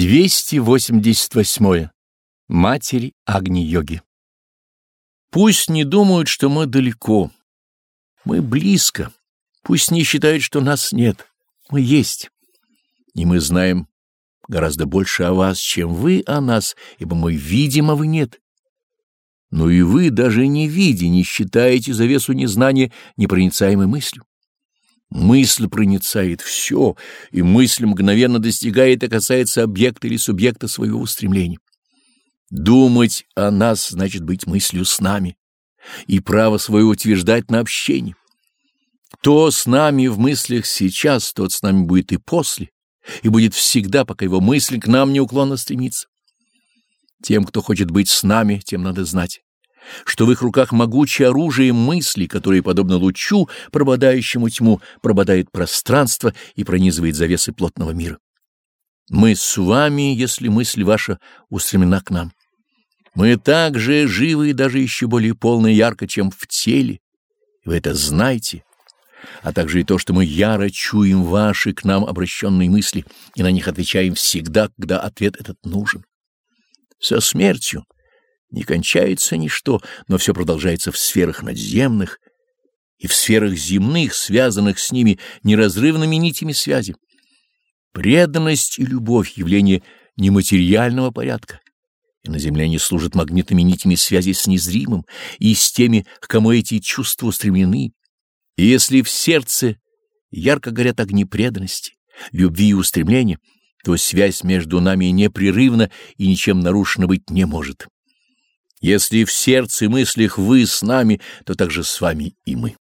288. Матери Агни-йоги Пусть не думают, что мы далеко. Мы близко. Пусть не считают, что нас нет. Мы есть. И мы знаем гораздо больше о вас, чем вы о нас, ибо мы видим, а вы нет. Но и вы, даже не видя, не считаете завесу незнания непроницаемой мыслью. Мысль проницает все, и мысль мгновенно достигает и касается объекта или субъекта своего устремления. Думать о нас значит быть мыслью с нами и право свое утверждать на общении. Кто с нами в мыслях сейчас, тот с нами будет и после, и будет всегда, пока его мысль к нам неуклонно стремится. Тем, кто хочет быть с нами, тем надо знать что в их руках могучее оружие мысли, которое, подобно лучу, прободающему тьму, прободает пространство и пронизывает завесы плотного мира. Мы с вами, если мысль ваша устремлена к нам. Мы также живы и даже еще более полно и ярко, чем в теле. Вы это знаете, а также и то, что мы яро чуем ваши к нам обращенные мысли и на них отвечаем всегда, когда ответ этот нужен. Со смертью не кончается ничто, но все продолжается в сферах надземных и в сферах земных, связанных с ними неразрывными нитями связи. Преданность и любовь — явление нематериального порядка, и на земле они служат магнитными нитями связи с незримым и с теми, к кому эти чувства устремлены. И если в сердце ярко горят огни преданности, любви и устремления, то связь между нами непрерывна и ничем нарушена быть не может. Если в сердце и мыслях вы с нами, то также с вами и мы.